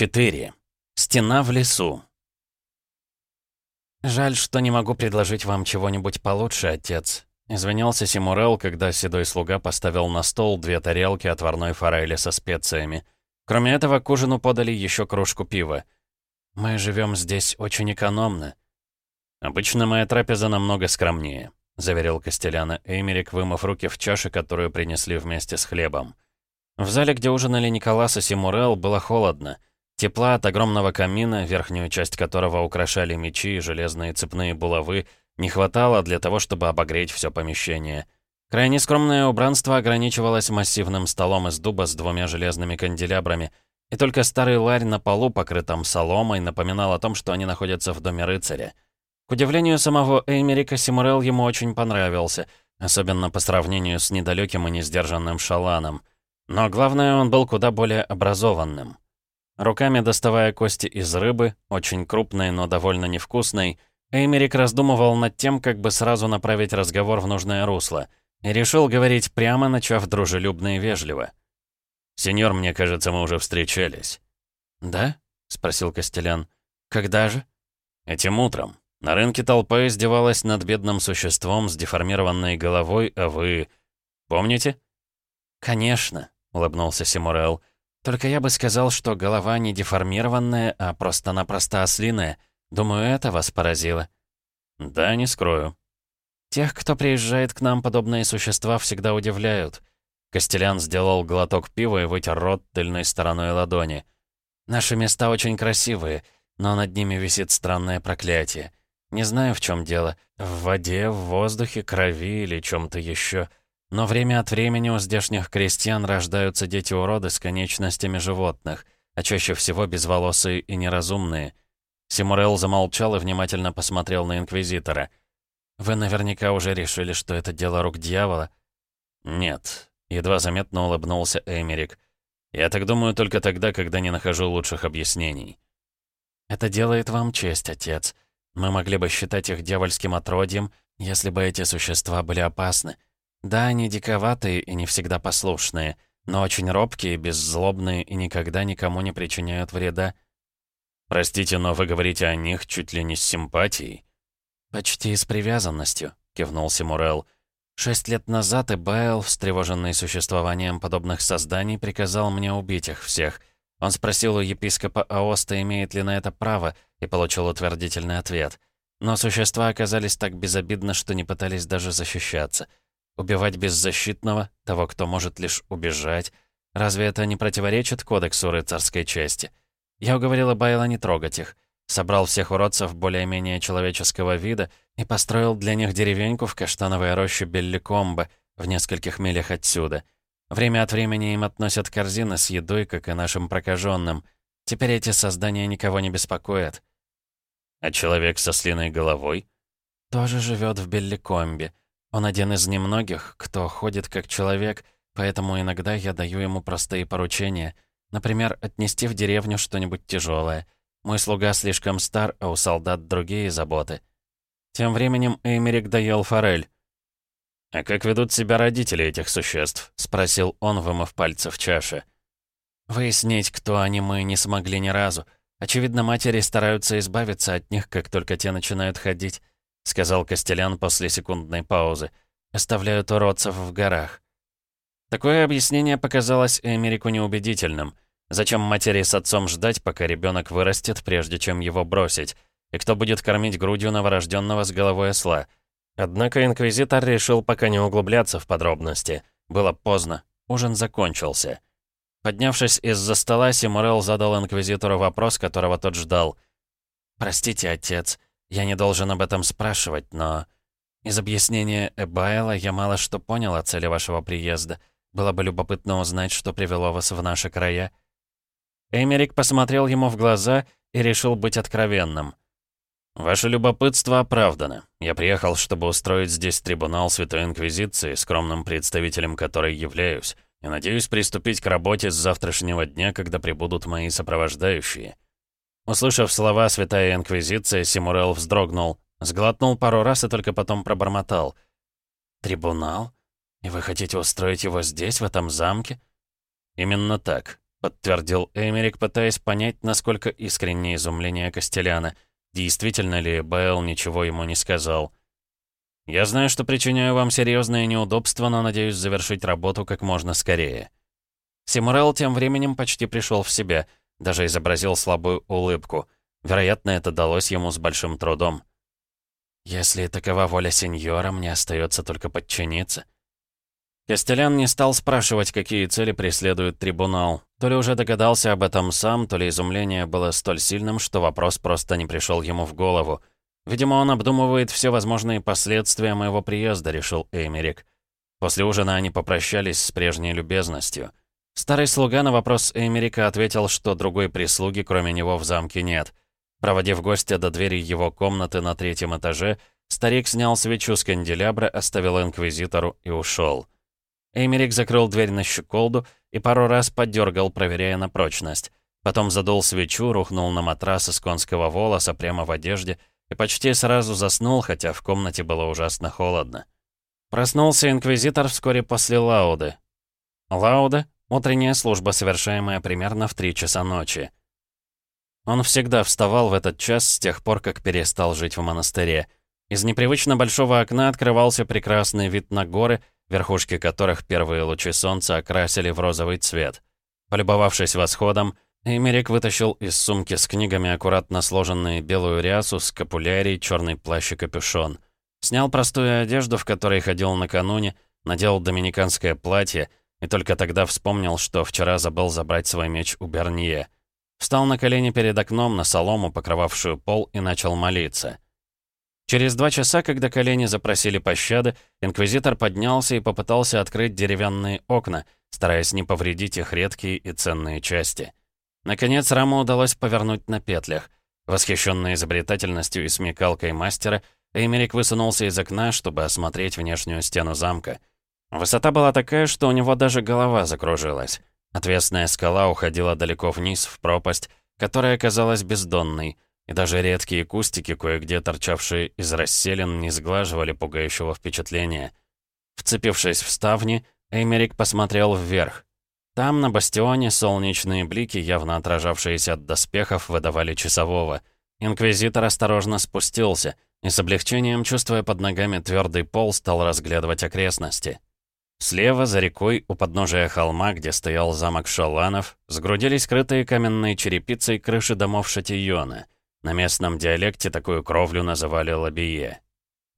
4. Стена в лесу. «Жаль, что не могу предложить вам чего-нибудь получше, отец», — извинялся Симурел, когда седой слуга поставил на стол две тарелки отварной форели со специями. Кроме этого, к ужину подали еще кружку пива. «Мы живем здесь очень экономно». «Обычно моя трапеза намного скромнее», — заверил Костеляна Эймерик, вымыв руки в чаше, которую принесли вместе с хлебом. В зале, где ужинали Николас и Симурел, было холодно — Тепла от огромного камина, верхнюю часть которого украшали мечи и железные цепные булавы, не хватало для того, чтобы обогреть все помещение. Крайне скромное убранство ограничивалось массивным столом из дуба с двумя железными канделябрами, и только старый ларь на полу, покрытом соломой, напоминал о том, что они находятся в доме рыцаря. К удивлению самого Эймерика, Симурел ему очень понравился, особенно по сравнению с недалеким и несдержанным Шаланом. Но главное, он был куда более образованным. Руками доставая кости из рыбы, очень крупной, но довольно невкусной, Эймерик раздумывал над тем, как бы сразу направить разговор в нужное русло, и решил говорить прямо, начав дружелюбно и вежливо. «Сеньор, мне кажется, мы уже встречались». «Да?» — спросил Костелян. «Когда же?» «Этим утром. На рынке толпа издевалась над бедным существом с деформированной головой, а вы... Помните?» «Конечно», — улыбнулся Симурел. Только я бы сказал, что голова не деформированная, а просто-напросто ослиная. Думаю, это вас поразило. Да, не скрою. Тех, кто приезжает к нам, подобные существа всегда удивляют. Костелян сделал глоток пива и вытер рот тыльной стороной ладони. Наши места очень красивые, но над ними висит странное проклятие. Не знаю, в чем дело. В воде, в воздухе, крови или чем-то еще. Но время от времени у здешних крестьян рождаются дети-уроды с конечностями животных, а чаще всего безволосые и неразумные. Симурел замолчал и внимательно посмотрел на Инквизитора. «Вы наверняка уже решили, что это дело рук дьявола?» «Нет», — едва заметно улыбнулся Эмерик. «Я так думаю только тогда, когда не нахожу лучших объяснений». «Это делает вам честь, отец. Мы могли бы считать их дьявольским отродьем, если бы эти существа были опасны». Да, они диковатые и не всегда послушные, но очень робкие, беззлобные и никогда никому не причиняют вреда. «Простите, но вы говорите о них чуть ли не с симпатией». «Почти с привязанностью», — кивнул Симурел. «Шесть лет назад Эбайл, встревоженный существованием подобных созданий, приказал мне убить их всех. Он спросил у епископа Аоста, имеет ли на это право, и получил утвердительный ответ. Но существа оказались так безобидны, что не пытались даже защищаться». Убивать беззащитного, того, кто может лишь убежать, разве это не противоречит кодексу рыцарской чести? Я уговорила Байла не трогать их, собрал всех уродцев более-менее человеческого вида и построил для них деревеньку в каштановой роще Белликомбо в нескольких милях отсюда. Время от времени им относят корзины с едой, как и нашим прокаженным. Теперь эти создания никого не беспокоят. А человек со слиной головой? Тоже живет в Белликомбе. Он один из немногих, кто ходит как человек, поэтому иногда я даю ему простые поручения. Например, отнести в деревню что-нибудь тяжелое. Мой слуга слишком стар, а у солдат другие заботы. Тем временем Эймерик доел форель. «А как ведут себя родители этих существ?» — спросил он, вымыв пальцы в чаше. «Выяснить, кто они, мы не смогли ни разу. Очевидно, матери стараются избавиться от них, как только те начинают ходить. — сказал Костелян после секундной паузы. «Оставляют уродцев в горах». Такое объяснение показалось Эмерику неубедительным. Зачем матери с отцом ждать, пока ребенок вырастет, прежде чем его бросить? И кто будет кормить грудью новорожденного с головой осла? Однако инквизитор решил пока не углубляться в подробности. Было поздно. Ужин закончился. Поднявшись из-за стола, Симурел задал инквизитору вопрос, которого тот ждал. «Простите, отец, я не должен об этом спрашивать, но... Из объяснения Эбайла я мало что понял о цели вашего приезда. Было бы любопытно узнать, что привело вас в наши края». Эмерик посмотрел ему в глаза и решил быть откровенным. «Ваше любопытство оправдано. Я приехал, чтобы устроить здесь трибунал Святой Инквизиции, скромным представителем которой являюсь, и надеюсь приступить к работе с завтрашнего дня, когда прибудут мои сопровождающие». Услышав слова «Святая Инквизиция», Симурел вздрогнул, сглотнул пару раз и только потом пробормотал. «Трибунал? И вы хотите устроить его здесь, в этом замке?» «Именно так. — подтвердил Эмерик, пытаясь понять, насколько искреннее изумление Костеляна. Действительно ли Бэл ничего ему не сказал? «Я знаю, что причиняю вам серьезные неудобства, но надеюсь завершить работу как можно скорее». Симурел тем временем почти пришел в себя, даже изобразил слабую улыбку. Вероятно, это далось ему с большим трудом. «Если такова воля сеньора, мне остается только подчиниться». Костелян не стал спрашивать, какие цели преследует трибунал. То ли уже догадался об этом сам, то ли изумление было столь сильным, что вопрос просто не пришел ему в голову. Видимо, он обдумывает все возможные последствия моего приезда, решил Эймерик. После ужина они попрощались с прежней любезностью. Старый слуга на вопрос Эймерика ответил, что другой прислуги, кроме него, в замке нет. Проводив гостя до двери его комнаты на третьем этаже, старик снял свечу с канделябра, оставил инквизитору и ушел. Эймерик закрыл дверь на щеколду и пару раз подергал, проверяя на прочность. Потом задул свечу, рухнул на матрас из конского волоса прямо в одежде и почти сразу заснул, хотя в комнате было ужасно холодно. Проснулся инквизитор вскоре после лауды. Лауда — утренняя служба, совершаемая примерно в 3 часа ночи. Он всегда вставал в этот час с тех пор, как перестал жить в монастыре. Из непривычно большого окна открывался прекрасный вид на горы, верхушки которых первые лучи солнца окрасили в розовый цвет. Полюбовавшись восходом, Эмерик вытащил из сумки с книгами аккуратно сложенные белую рясу, скапулярий, черный плащ и капюшон. Снял простую одежду, в которой ходил накануне, надел доминиканское платье и только тогда вспомнил, что вчера забыл забрать свой меч у Бернье. Встал на колени перед окном на солому, покрывавшую пол, и начал молиться. Через два часа, когда колени запросили пощады, инквизитор поднялся и попытался открыть деревянные окна, стараясь не повредить их редкие и ценные части. Наконец, раму удалось повернуть на петлях. Восхищенный изобретательностью и смекалкой мастера, Эймерик высунулся из окна, чтобы осмотреть внешнюю стену замка. Высота была такая, что у него даже голова закружилась. Отвесная скала уходила далеко вниз, в пропасть, которая казалась бездонной — и даже редкие кустики, кое-где торчавшие из расселин, не сглаживали пугающего впечатления. Вцепившись в ставни, Эймерик посмотрел вверх. Там, на бастионе, солнечные блики, явно отражавшиеся от доспехов, выдавали часового. Инквизитор осторожно спустился и с облегчением, чувствуя под ногами твердый пол, стал разглядывать окрестности. Слева, за рекой, у подножия холма, где стоял замок Шаланов, сгрудились крытые каменной черепицей крыши домов Шатийона — на местном диалекте такую кровлю называли лабие.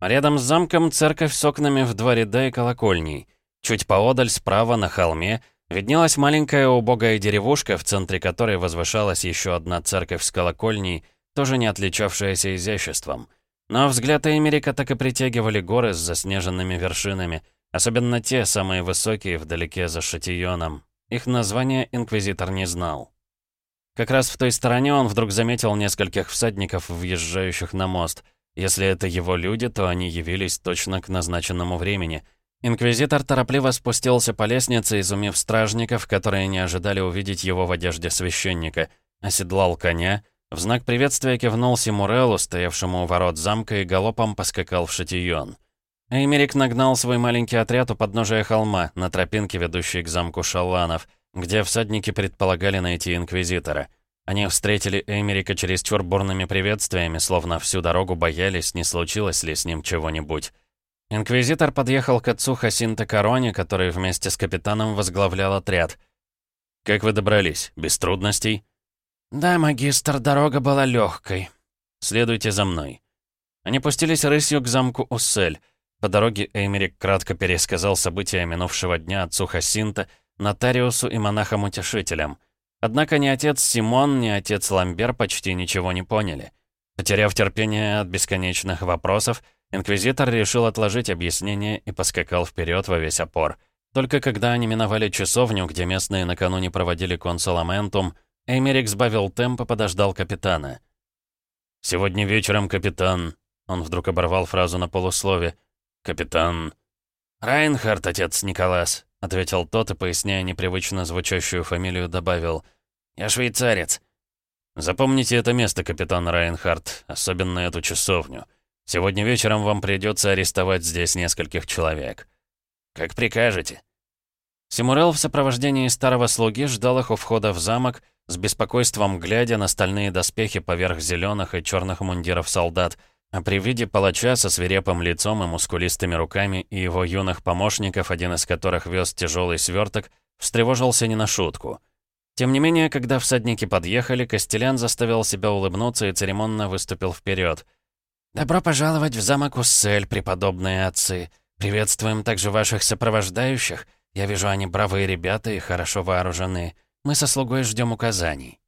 Рядом с замком церковь с окнами в два ряда и колокольней. Чуть поодаль, справа, на холме, виднелась маленькая убогая деревушка, в центре которой возвышалась еще одна церковь с колокольней, тоже не отличавшаяся изяществом. Но взгляд Эмерика так и притягивали горы с заснеженными вершинами, особенно те, самые высокие, вдалеке за Шатионом. Их название инквизитор не знал. Как раз в той стороне он вдруг заметил нескольких всадников, въезжающих на мост. Если это его люди, то они явились точно к назначенному времени. Инквизитор торопливо спустился по лестнице, изумив стражников, которые не ожидали увидеть его в одежде священника. Оседлал коня, в знак приветствия кивнул Симурелу, стоявшему у ворот замка, и галопом поскакал в Шатион. Эймерик нагнал свой маленький отряд у подножия холма, на тропинке, ведущей к замку Шаланов — где всадники предполагали найти Инквизитора. Они встретили Эмерика чересчур бурными приветствиями, словно всю дорогу боялись, не случилось ли с ним чего-нибудь. Инквизитор подъехал к отцу Хасинта Короне, который вместе с капитаном возглавлял отряд. «Как вы добрались? Без трудностей?» «Да, магистр, дорога была легкой. Следуйте за мной». Они пустились рысью к замку Уссель. По дороге Эймерик кратко пересказал события минувшего дня отцу Хасинта — нотариусу и монахам-утешителям. Однако ни отец Симон, ни отец Ламбер почти ничего не поняли. Потеряв терпение от бесконечных вопросов, инквизитор решил отложить объяснение и поскакал вперед во весь опор. Только когда они миновали часовню, где местные накануне проводили консуламентум, Эймерик сбавил темп и подождал капитана. «Сегодня вечером, капитан...» Он вдруг оборвал фразу на полуслове. «Капитан...» «Райнхард, отец Николас», — ответил тот и, поясняя непривычно звучащую фамилию, добавил. «Я швейцарец». «Запомните это место, капитан Райнхард, особенно эту часовню. Сегодня вечером вам придется арестовать здесь нескольких человек». «Как прикажете». Симурел в сопровождении старого слуги ждал их у входа в замок, с беспокойством глядя на стальные доспехи поверх зеленых и черных мундиров солдат, а при виде палача со свирепым лицом и мускулистыми руками и его юных помощников, один из которых вез тяжелый сверток, встревожился не на шутку. Тем не менее, когда всадники подъехали, Костелян заставил себя улыбнуться и церемонно выступил вперед. «Добро пожаловать в замок Уссель, преподобные отцы. Приветствуем также ваших сопровождающих. Я вижу, они бравые ребята и хорошо вооружены. Мы со слугой ждем указаний».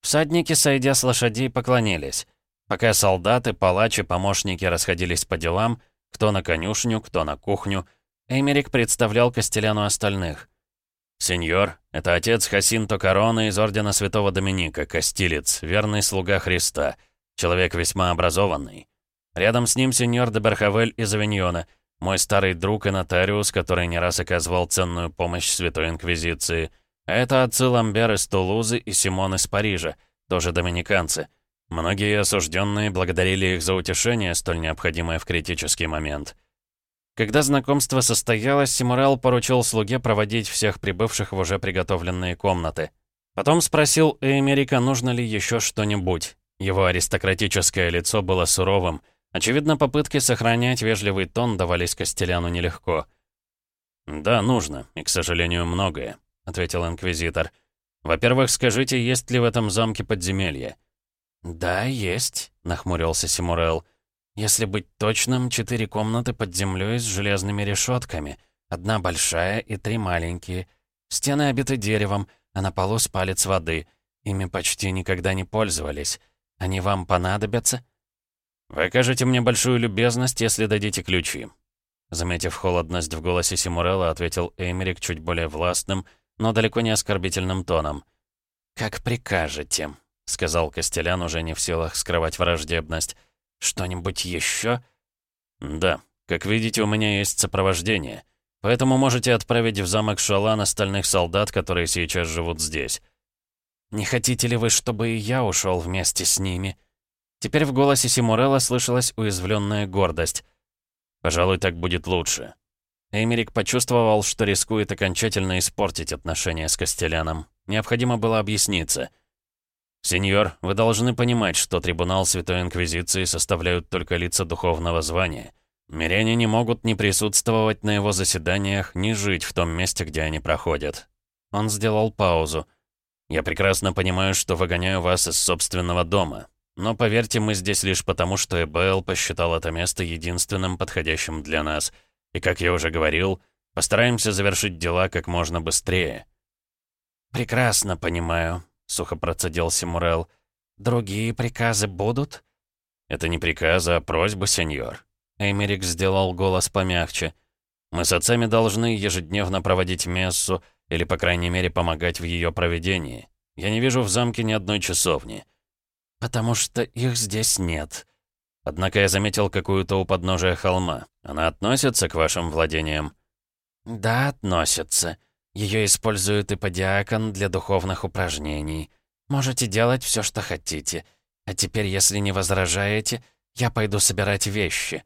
Всадники, сойдя с лошадей, поклонились. Пока солдаты, палачи, помощники расходились по делам, кто на конюшню, кто на кухню, Эмерик представлял Костеляну остальных. «Сеньор, это отец Хасинто Корона из Ордена Святого Доминика, Костилец, верный слуга Христа, человек весьма образованный. Рядом с ним сеньор де Берхавель из Авиньона, мой старый друг и нотариус, который не раз оказывал ценную помощь Святой Инквизиции. Это отцы Ламбер из Тулузы и Симон из Парижа, тоже доминиканцы. Многие осужденные благодарили их за утешение, столь необходимое в критический момент». Когда знакомство состоялось, Симурел поручил слуге проводить всех прибывших в уже приготовленные комнаты. Потом спросил Эмерика, нужно ли еще что-нибудь. Его аристократическое лицо было суровым. Очевидно, попытки сохранять вежливый тон давались Костеляну нелегко. «Да, нужно, и, к сожалению, многое», — ответил Инквизитор. «Во-первых, скажите, есть ли в этом замке подземелье?» «Да, есть», — нахмурился Симурел. Если быть точным, четыре комнаты под землей с железными решетками. Одна большая и три маленькие. Стены обиты деревом, а на полу спалец воды. Ими почти никогда не пользовались. Они вам понадобятся? Вы окажете мне большую любезность, если дадите ключи. Заметив холодность в голосе Симурелла, ответил Эймерик чуть более властным, но далеко не оскорбительным тоном. «Как прикажете», — сказал Костелян, уже не в силах скрывать враждебность. «Что-нибудь еще?» «Да. Как видите, у меня есть сопровождение. Поэтому можете отправить в замок Шалан остальных солдат, которые сейчас живут здесь». «Не хотите ли вы, чтобы и я ушел вместе с ними?» Теперь в голосе Симурелла слышалась уязвленная гордость. «Пожалуй, так будет лучше». Эмерик почувствовал, что рискует окончательно испортить отношения с Костеляном. Необходимо было объясниться. «Сеньор, вы должны понимать, что трибунал Святой Инквизиции составляют только лица духовного звания. Миряне не могут ни присутствовать на его заседаниях, ни жить в том месте, где они проходят». Он сделал паузу. «Я прекрасно понимаю, что выгоняю вас из собственного дома. Но поверьте, мы здесь лишь потому, что ЭБЛ посчитал это место единственным подходящим для нас. И, как я уже говорил, постараемся завершить дела как можно быстрее». «Прекрасно понимаю», сухо процедил Симурел. «Другие приказы будут?» «Это не приказы, а просьба, сеньор». Эмерик сделал голос помягче. «Мы с отцами должны ежедневно проводить мессу, или, по крайней мере, помогать в ее проведении. Я не вижу в замке ни одной часовни». «Потому что их здесь нет». Однако я заметил какую-то у подножия холма. Она относится к вашим владениям?» «Да, относится. Ее используют и подиакон для духовных упражнений. Можете делать все, что хотите. А теперь, если не возражаете, я пойду собирать вещи».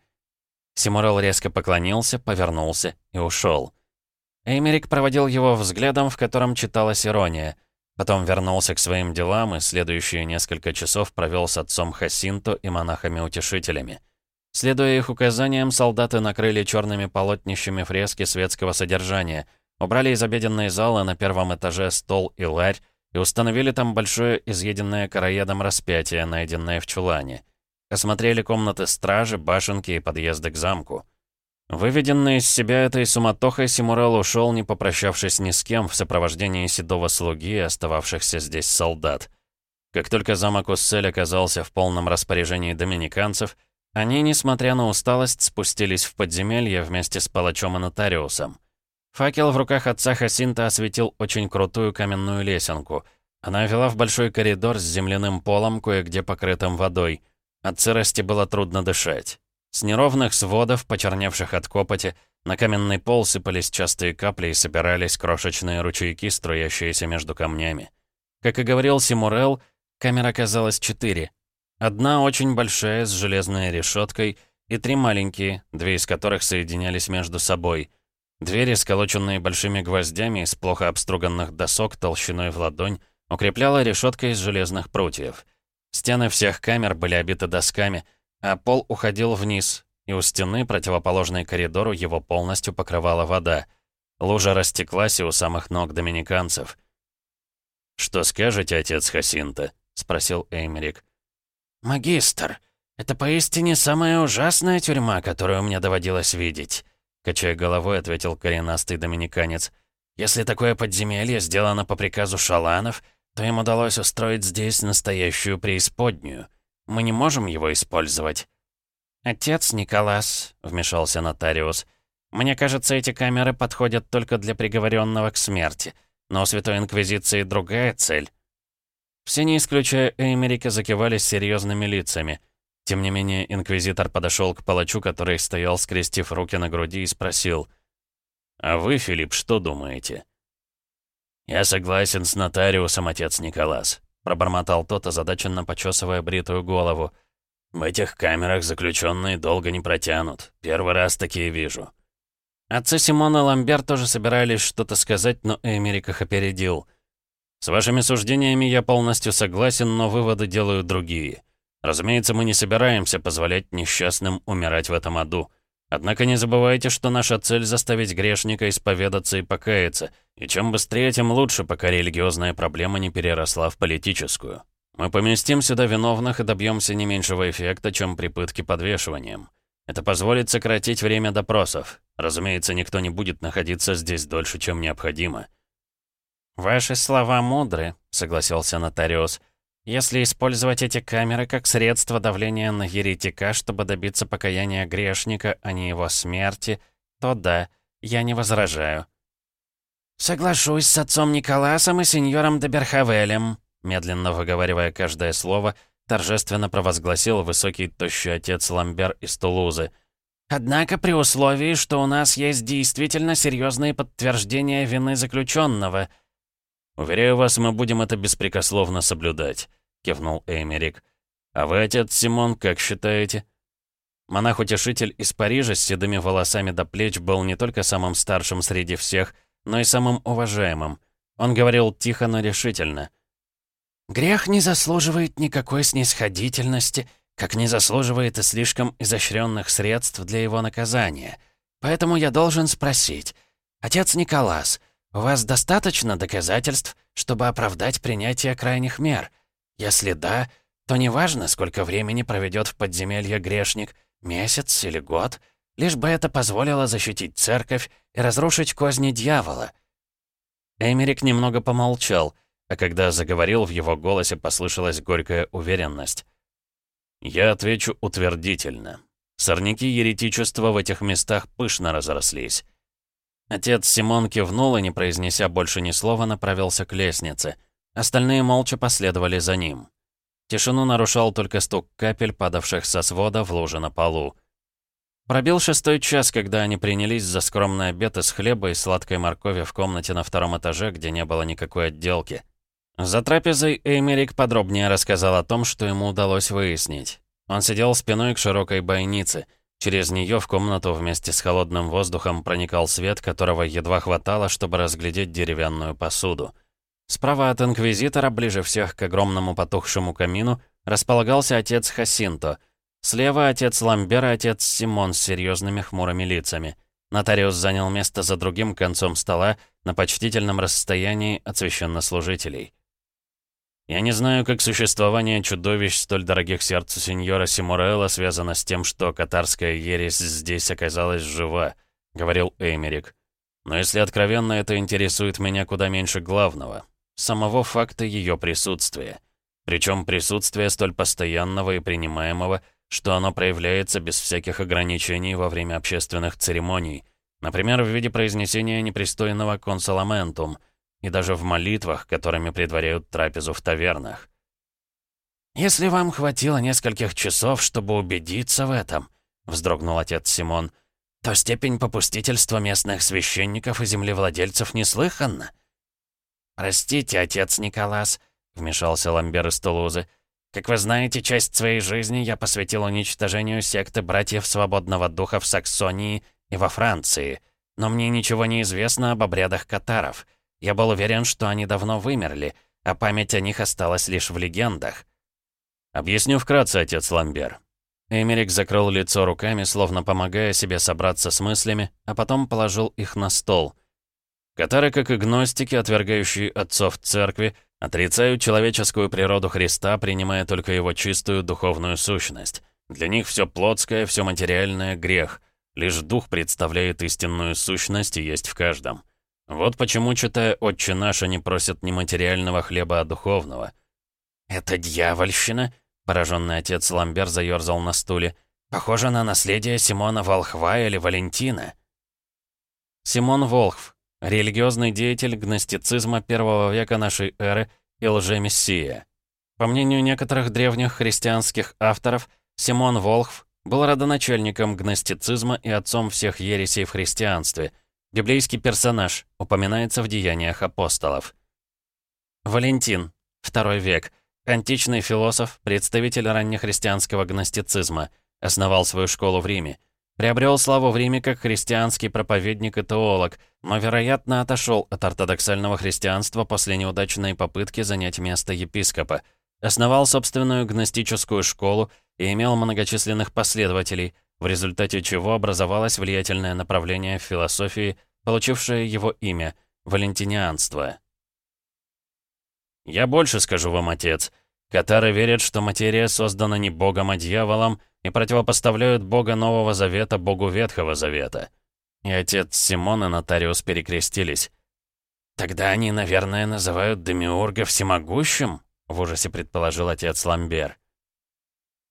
Симурел резко поклонился, повернулся и ушел. Эймерик проводил его взглядом, в котором читалась ирония. Потом вернулся к своим делам и следующие несколько часов провел с отцом Хасинто и монахами-утешителями. Следуя их указаниям, солдаты накрыли черными полотнищами фрески светского содержания — Убрали из обеденной залы на первом этаже стол и ларь и установили там большое изъеденное короедом распятие, найденное в чулане. Осмотрели комнаты стражи, башенки и подъезды к замку. Выведенный из себя этой суматохой, Симурел ушел, не попрощавшись ни с кем, в сопровождении седого слуги и остававшихся здесь солдат. Как только замок Уссель оказался в полном распоряжении доминиканцев, они, несмотря на усталость, спустились в подземелье вместе с палачом и нотариусом. Факел в руках отца Хасинта осветил очень крутую каменную лесенку. Она вела в большой коридор с земляным полом, кое-где покрытым водой. От сырости было трудно дышать. С неровных сводов, почерневших от копоти, на каменный пол сыпались частые капли и собирались крошечные ручейки, струящиеся между камнями. Как и говорил Симурел, камер оказалось четыре. Одна очень большая, с железной решеткой, и три маленькие, две из которых соединялись между собой — Двери, сколоченные большими гвоздями из плохо обструганных досок толщиной в ладонь, укрепляла решетка из железных прутьев. Стены всех камер были обиты досками, а пол уходил вниз, и у стены, противоположной коридору, его полностью покрывала вода. Лужа растеклась и у самых ног доминиканцев. «Что скажете, отец Хасинта?» — спросил Эймерик. «Магистр, это поистине самая ужасная тюрьма, которую мне доводилось видеть», — качая головой, ответил коренастый доминиканец. «Если такое подземелье сделано по приказу шаланов, то им удалось устроить здесь настоящую преисподнюю. Мы не можем его использовать». «Отец Николас», — вмешался нотариус, — «мне кажется, эти камеры подходят только для приговоренного к смерти. Но у Святой Инквизиции другая цель». Все, не исключая Эймерика, закивали серьезными лицами. Тем не менее, Инквизитор подошел к палачу, который стоял, скрестив руки на груди, и спросил. «А вы, Филипп, что думаете?» «Я согласен с нотариусом, отец Николас», — пробормотал тот, озадаченно почесывая бритую голову. «В этих камерах заключенные долго не протянут. Первый раз такие вижу». Отцы Симона и Ламбер тоже собирались что-то сказать, но Эмерик их опередил. «С вашими суждениями я полностью согласен, но выводы делаю другие. Разумеется, мы не собираемся позволять несчастным умирать в этом аду. Однако не забывайте, что наша цель — заставить грешника исповедаться и покаяться, и чем быстрее, тем лучше, пока религиозная проблема не переросла в политическую. Мы поместим сюда виновных и добьемся не меньшего эффекта, чем при пытке подвешиванием. Это позволит сократить время допросов. Разумеется, никто не будет находиться здесь дольше, чем необходимо». «Ваши слова мудры», — согласился нотариус. «Если использовать эти камеры как средство давления на еретика, чтобы добиться покаяния грешника, а не его смерти, то да, я не возражаю». «Соглашусь с отцом Николасом и сеньором Деберхавелем», медленно выговаривая каждое слово, торжественно провозгласил высокий тощий отец Ламбер из Тулузы — Однако при условии, что у нас есть действительно серьезные подтверждения вины заключенного. «Уверяю вас, мы будем это беспрекословно соблюдать», — кивнул Эймерик. «А вы, отец Симон, как считаете?» Монах-утешитель из Парижа с седыми волосами до плеч был не только самым старшим среди всех, но и самым уважаемым. Он говорил тихо, но решительно. «Грех не заслуживает никакой снисходительности как не заслуживает и слишком изощренных средств для его наказания. Поэтому я должен спросить, отец Николас, у вас достаточно доказательств, чтобы оправдать принятие крайних мер? Если да, то неважно, сколько времени проведет в подземелье грешник, месяц или год, лишь бы это позволило защитить церковь и разрушить козни дьявола. Эмерик немного помолчал, а когда заговорил, в его голосе послышалась горькая уверенность. Я отвечу утвердительно. Сорняки еретичества в этих местах пышно разрослись. Отец Симон кивнул и, не произнеся больше ни слова, направился к лестнице. Остальные молча последовали за ним. Тишину нарушал только стук капель, падавших со свода в луже на полу. Пробил шестой час, когда они принялись за скромный обед из хлеба и сладкой моркови в комнате на втором этаже, где не было никакой отделки. За трапезой Эймерик подробнее рассказал о том, что ему удалось выяснить. Он сидел спиной к широкой бойнице. Через нее в комнату вместе с холодным воздухом проникал свет, которого едва хватало, чтобы разглядеть деревянную посуду. Справа от Инквизитора, ближе всех к огромному потухшему камину, располагался отец Хасинто. Слева отец Ламбер и отец Симон с серьезными хмурыми лицами. Нотариус занял место за другим концом стола на почтительном расстоянии от священнослужителей. Я не знаю, как существование чудовищ, столь дорогих сердцу сеньора Симурелла, связано с тем, что катарская ересь здесь оказалась жива», — говорил Эймерик. «Но если откровенно, это интересует меня куда меньше главного. Самого факта ее присутствия. Причем присутствия столь постоянного и принимаемого, что оно проявляется без всяких ограничений во время общественных церемоний, например, в виде произнесения непристойного консоламентум — и даже в молитвах, которыми предваряют трапезу в тавернах. «Если вам хватило нескольких часов, чтобы убедиться в этом», — вздрогнул отец Симон, «то степень попустительства местных священников и землевладельцев неслыханна». «Простите, отец Николас», — вмешался Ламбер из Тулузы, «как вы знаете, часть своей жизни я посвятил уничтожению секты братьев свободного духа в Саксонии и во Франции. но мне ничего не известно об обрядах катаров. Я был уверен, что они давно вымерли, а память о них осталась лишь в легендах. Объясню вкратце, отец Ламбер. Эмерик закрыл лицо руками, словно помогая себе собраться с мыслями, а потом положил их на стол. Катары, как и гностики, отвергающие отцов церкви, отрицают человеческую природу Христа, принимая только его чистую духовную сущность. Для них все плотское, все материальное — грех. Лишь дух представляет истинную сущность и есть в каждом. Вот почему, читая «Отче наш», они просят не материального хлеба, а духовного. «Это дьявольщина?» Пораженный отец Ламбер заерзал на стуле. «Похоже на наследие Симона Волхва или Валентина». Симон Волхв, религиозный деятель гностицизма первого века нашей эры и лжемессия. По мнению некоторых древних христианских авторов, Симон Волхв был родоначальником гностицизма и отцом всех ересей в христианстве. Библейский персонаж, упоминается в Деяниях апостолов. Валентин, второй век – Античный философ, представитель раннехристианского гностицизма, основал свою школу в Риме. Приобрел славу в Риме как христианский проповедник и теолог, но, вероятно, отошел от ортодоксального христианства после неудачной попытки занять место епископа. Основал собственную гностическую школу и имел многочисленных последователей, в результате чего образовалось влиятельное направление в философии, получившее его имя – валентинианство. Я больше скажу вам, отец. Катары верят, что материя создана не богом, а дьяволом, и противопоставляют бога Нового Завета богу Ветхого Завета. И отец Симон и нотариус перекрестились. «Тогда они, наверное, называют Демиурга всемогущим?» — в ужасе предположил отец Ламбер.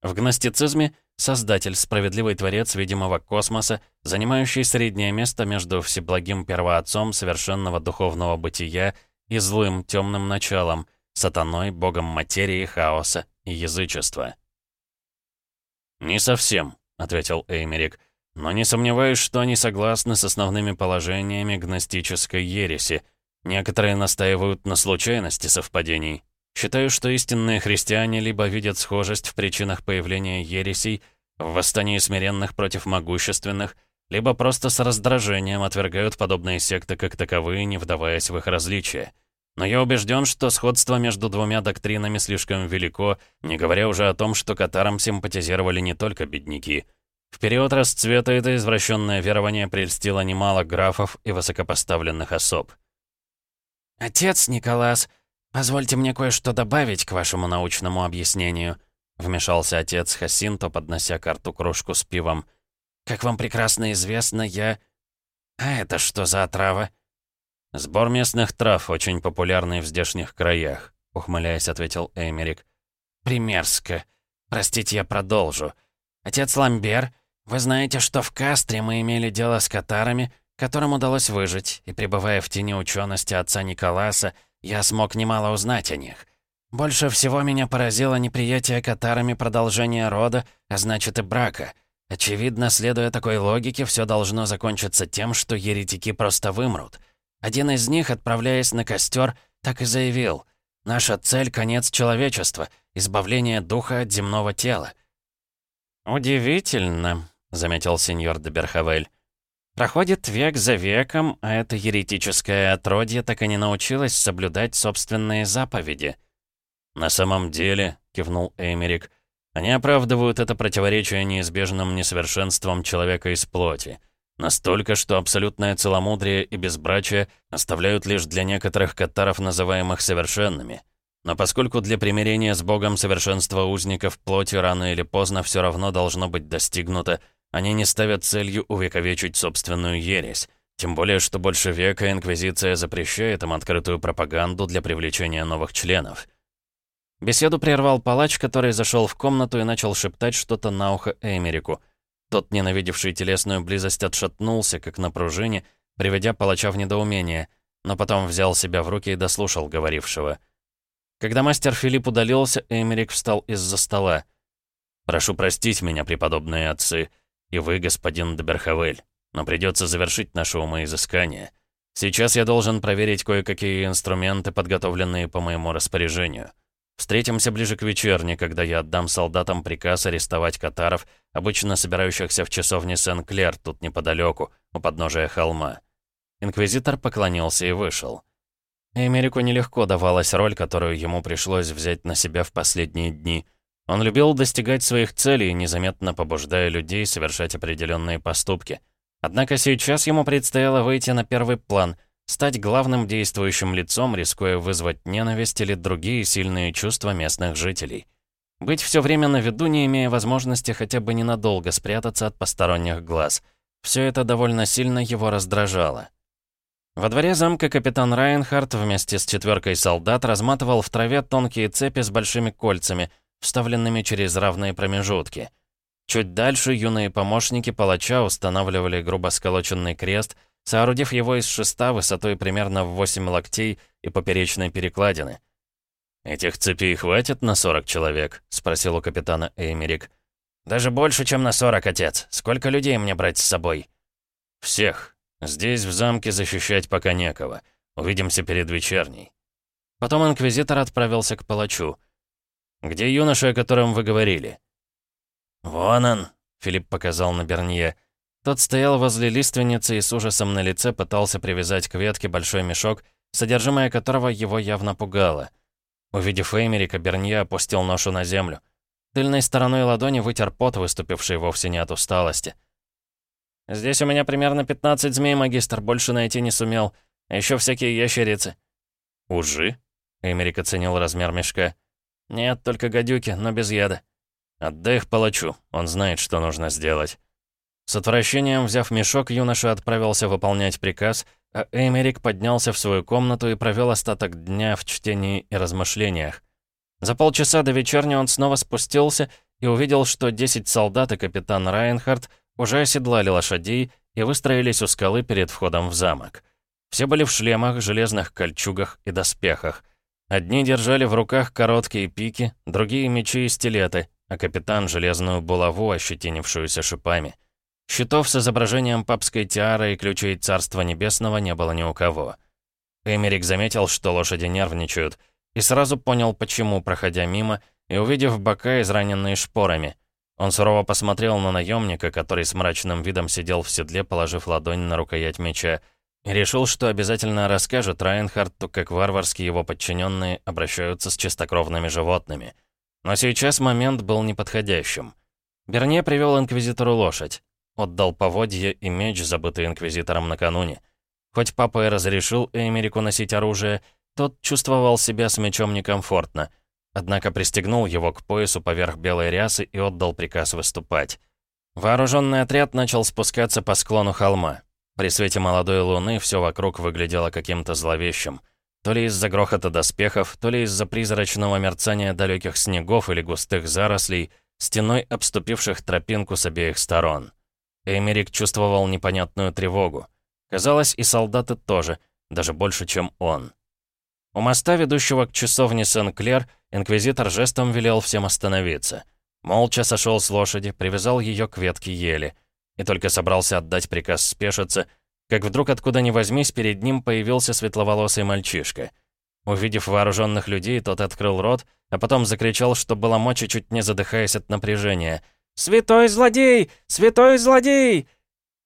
В гностицизме Создатель, справедливый творец видимого космоса, занимающий среднее место между всеблагим первоотцом совершенного духовного бытия и злым темным началом, сатаной, богом материи, хаоса и язычества. «Не совсем», — ответил Эймерик, «но не сомневаюсь, что они согласны с основными положениями гностической ереси. Некоторые настаивают на случайности совпадений. Считаю, что истинные христиане либо видят схожесть в причинах появления ересей, в восстании смиренных против могущественных, либо просто с раздражением отвергают подобные секты как таковые, не вдаваясь в их различия. Но я убежден, что сходство между двумя доктринами слишком велико, не говоря уже о том, что катарам симпатизировали не только бедняки. В период расцвета это извращенное верование прельстило немало графов и высокопоставленных особ. «Отец Николас, позвольте мне кое-что добавить к вашему научному объяснению», вмешался отец Хасинто, поднося карту кружку с пивом. Как вам прекрасно известно, я... А это что за отрава?» «Сбор местных трав, очень популярный в здешних краях», — ухмыляясь, ответил Эмерик. «Примерзко. Простите, я продолжу. Отец Ламбер, вы знаете, что в Кастре мы имели дело с катарами, которым удалось выжить, и, пребывая в тени учености отца Николаса, я смог немало узнать о них. Больше всего меня поразило неприятие катарами продолжения рода, а значит и брака». Очевидно, следуя такой логике, все должно закончиться тем, что еретики просто вымрут. Один из них, отправляясь на костер, так и заявил. «Наша цель — конец человечества, избавление духа от земного тела». «Удивительно», — заметил сеньор де Берхавель. «Проходит век за веком, а это еретическое отродье так и не научилось соблюдать собственные заповеди». «На самом деле», — кивнул Эймерик, — они оправдывают это противоречие неизбежным несовершенством человека из плоти. Настолько, что абсолютное целомудрие и безбрачие оставляют лишь для некоторых катаров, называемых совершенными. Но поскольку для примирения с Богом совершенство узников плоти рано или поздно все равно должно быть достигнуто, они не ставят целью увековечить собственную ересь. Тем более, что больше века Инквизиция запрещает им открытую пропаганду для привлечения новых членов. Беседу прервал палач, который зашел в комнату и начал шептать что-то на ухо Эмерику. Тот, ненавидевший телесную близость, отшатнулся, как на пружине, приведя палача в недоумение, но потом взял себя в руки и дослушал говорившего. Когда мастер Филипп удалился, Эмерик встал из-за стола. «Прошу простить меня, преподобные отцы, и вы, господин Деберхавель, но придется завершить наше умоизыскание. Сейчас я должен проверить кое-какие инструменты, подготовленные по моему распоряжению». Встретимся ближе к вечерне, когда я отдам солдатам приказ арестовать катаров, обычно собирающихся в часовне Сен-Клер, тут неподалеку, у подножия холма». Инквизитор поклонился и вышел. Эмерику нелегко давалась роль, которую ему пришлось взять на себя в последние дни. Он любил достигать своих целей, незаметно побуждая людей совершать определенные поступки. Однако сейчас ему предстояло выйти на первый план, стать главным действующим лицом, рискуя вызвать ненависть или другие сильные чувства местных жителей. Быть все время на виду, не имея возможности хотя бы ненадолго спрятаться от посторонних глаз. Все это довольно сильно его раздражало. Во дворе замка капитан Райнхард вместе с четверкой солдат разматывал в траве тонкие цепи с большими кольцами — вставленными через равные промежутки. Чуть дальше юные помощники палача устанавливали грубо сколоченный крест, соорудив его из шеста высотой примерно в 8 локтей и поперечной перекладины. «Этих цепей хватит на 40 человек?» — спросил у капитана Эймерик. «Даже больше, чем на 40, отец. Сколько людей мне брать с собой?» «Всех. Здесь, в замке, защищать пока некого. Увидимся перед вечерней». Потом инквизитор отправился к палачу — «Где юноша, о котором вы говорили?» «Вон он», — Филипп показал на Бернье. Тот стоял возле лиственницы и с ужасом на лице пытался привязать к ветке большой мешок, содержимое которого его явно пугало. Увидев Эймерика, Бернье опустил ношу на землю. Тыльной стороной ладони вытер пот, выступивший вовсе не от усталости. «Здесь у меня примерно 15 змей, магистр, больше найти не сумел. А еще всякие ящерицы». «Ужи?» — Эймерик оценил размер мешка. «Нет, только гадюки, но без яда». «Отдай их палачу, он знает, что нужно сделать». С отвращением, взяв мешок, юноша отправился выполнять приказ, а Эймерик поднялся в свою комнату и провел остаток дня в чтении и размышлениях. За полчаса до вечерни он снова спустился и увидел, что 10 солдат и капитан Райнхард уже оседлали лошадей и выстроились у скалы перед входом в замок. Все были в шлемах, железных кольчугах и доспехах. Одни держали в руках короткие пики, другие — мечи и стилеты, а капитан — железную булаву, ощетинившуюся шипами. Щитов с изображением папской тиары и ключей Царства Небесного не было ни у кого. Эмерик заметил, что лошади нервничают, и сразу понял, почему, проходя мимо и увидев бока, израненные шпорами. Он сурово посмотрел на наемника, который с мрачным видом сидел в седле, положив ладонь на рукоять меча, решил, что обязательно расскажет Райнхардту, как варварски его подчиненные обращаются с чистокровными животными. Но сейчас момент был неподходящим. Берне привел инквизитору лошадь. Отдал поводье и меч, забытый инквизитором накануне. Хоть папа и разрешил Эмерику носить оружие, тот чувствовал себя с мечом некомфортно. Однако пристегнул его к поясу поверх белой рясы и отдал приказ выступать. Вооруженный отряд начал спускаться по склону холма. При свете молодой луны все вокруг выглядело каким-то зловещим. То ли из-за грохота доспехов, то ли из-за призрачного мерцания далеких снегов или густых зарослей, стеной обступивших тропинку с обеих сторон. Эмерик чувствовал непонятную тревогу. Казалось, и солдаты тоже, даже больше, чем он. У моста, ведущего к часовне Сен-Клер, инквизитор жестом велел всем остановиться. Молча сошел с лошади, привязал ее к ветке ели и только собрался отдать приказ спешиться, как вдруг откуда ни возьмись перед ним появился светловолосый мальчишка. Увидев вооруженных людей, тот открыл рот, а потом закричал, что было мочи, чуть не задыхаясь от напряжения. «Святой злодей! Святой злодей!»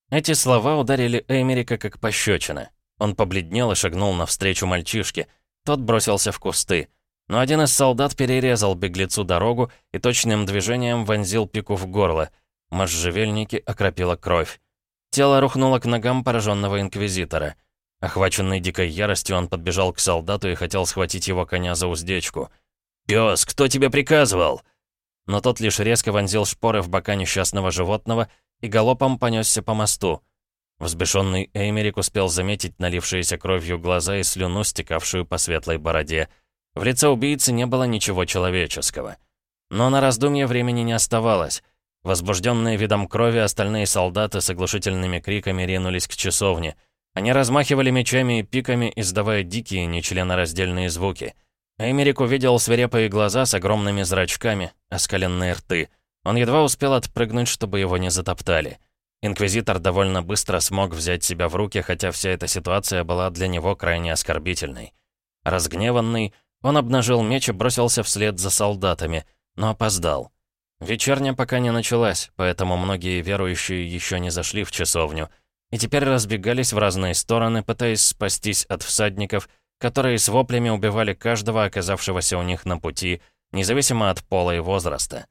Эти слова ударили Эмерика как пощечина. Он побледнел и шагнул навстречу мальчишке. Тот бросился в кусты. Но один из солдат перерезал беглецу дорогу и точным движением вонзил пику в горло — Можжевельники окропила кровь. Тело рухнуло к ногам пораженного инквизитора. Охваченный дикой яростью, он подбежал к солдату и хотел схватить его коня за уздечку. «Пёс, кто тебе приказывал?» Но тот лишь резко вонзил шпоры в бока несчастного животного и галопом понесся по мосту. Взбешенный Эймерик успел заметить налившиеся кровью глаза и слюну, стекавшую по светлой бороде. В лице убийцы не было ничего человеческого. Но на раздумье времени не оставалось. Возбужденные видом крови, остальные солдаты с оглушительными криками ринулись к часовне. Они размахивали мечами и пиками, издавая дикие, нечленораздельные звуки. Эмерик увидел свирепые глаза с огромными зрачками, оскаленные рты. Он едва успел отпрыгнуть, чтобы его не затоптали. Инквизитор довольно быстро смог взять себя в руки, хотя вся эта ситуация была для него крайне оскорбительной. Разгневанный, Он обнажил меч и бросился вслед за солдатами, но опоздал. Вечерня пока не началась, поэтому многие верующие еще не зашли в часовню, и теперь разбегались в разные стороны, пытаясь спастись от всадников, которые с воплями убивали каждого, оказавшегося у них на пути, независимо от пола и возраста.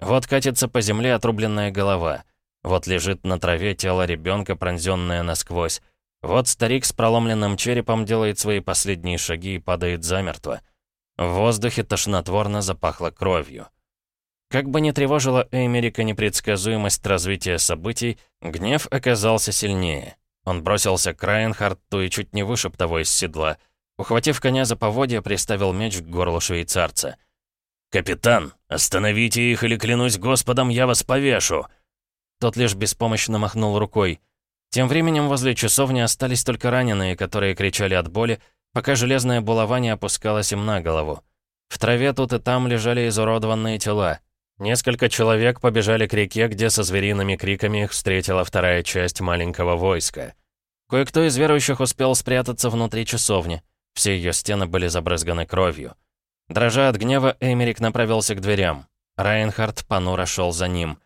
Вот катится по земле отрубленная голова, вот лежит на траве тело ребенка, пронзенное насквозь, вот старик с проломленным черепом делает свои последние шаги и падает замертво. В воздухе тошнотворно запахло кровью. Как бы ни тревожила Эмерика непредсказуемость развития событий, гнев оказался сильнее. Он бросился к Райнхарту и чуть не вышиб того из седла. Ухватив коня за поводья, приставил меч к горлу швейцарца. «Капитан, остановите их или, клянусь Господом, я вас повешу!» Тот лишь беспомощно махнул рукой. Тем временем возле часовни остались только раненые, которые кричали от боли, пока железная булава не опускалась им на голову. В траве тут и там лежали изуродованные тела. Несколько человек побежали к реке, где со звериными криками их встретила вторая часть маленького войска. Кое-кто из верующих успел спрятаться внутри часовни. Все ее стены были забрызганы кровью. Дрожа от гнева, Эмерик направился к дверям. Райнхард понуро шел за ним.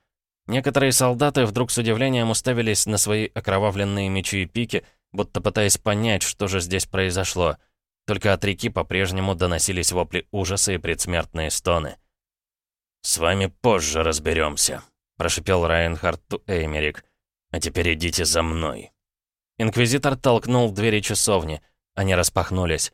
Некоторые солдаты вдруг с удивлением уставились на свои окровавленные мечи и пики, будто пытаясь понять, что же здесь произошло. Только от реки по-прежнему доносились вопли ужаса и предсмертные стоны. «С вами позже разберемся», — прошипел Райнхард Эймерик. «А теперь идите за мной». Инквизитор толкнул двери часовни. Они распахнулись.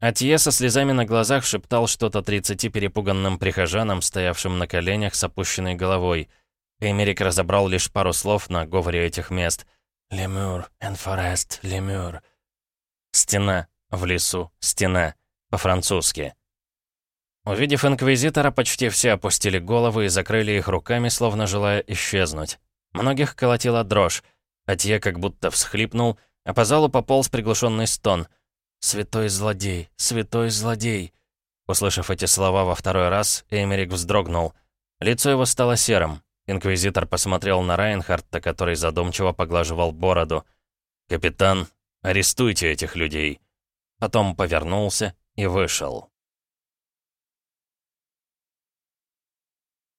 Атье со слезами на глазах шептал что-то тридцати перепуганным прихожанам, стоявшим на коленях с опущенной головой — Эмерик разобрал лишь пару слов на говоре этих мест. «Le mur, en forest, le mur». «Стена. В лесу. Стена. По-французски». Увидев Инквизитора, почти все опустили головы и закрыли их руками, словно желая исчезнуть. Многих колотила дрожь. Атье как будто всхлипнул, а по залу пополз приглушенный стон. «Святой злодей! Святой злодей!» Услышав эти слова во второй раз, Эмерик вздрогнул. Лицо его стало серым, Инквизитор посмотрел на Райнхарта, который задумчиво поглаживал бороду. «Капитан, арестуйте этих людей». Потом повернулся и вышел.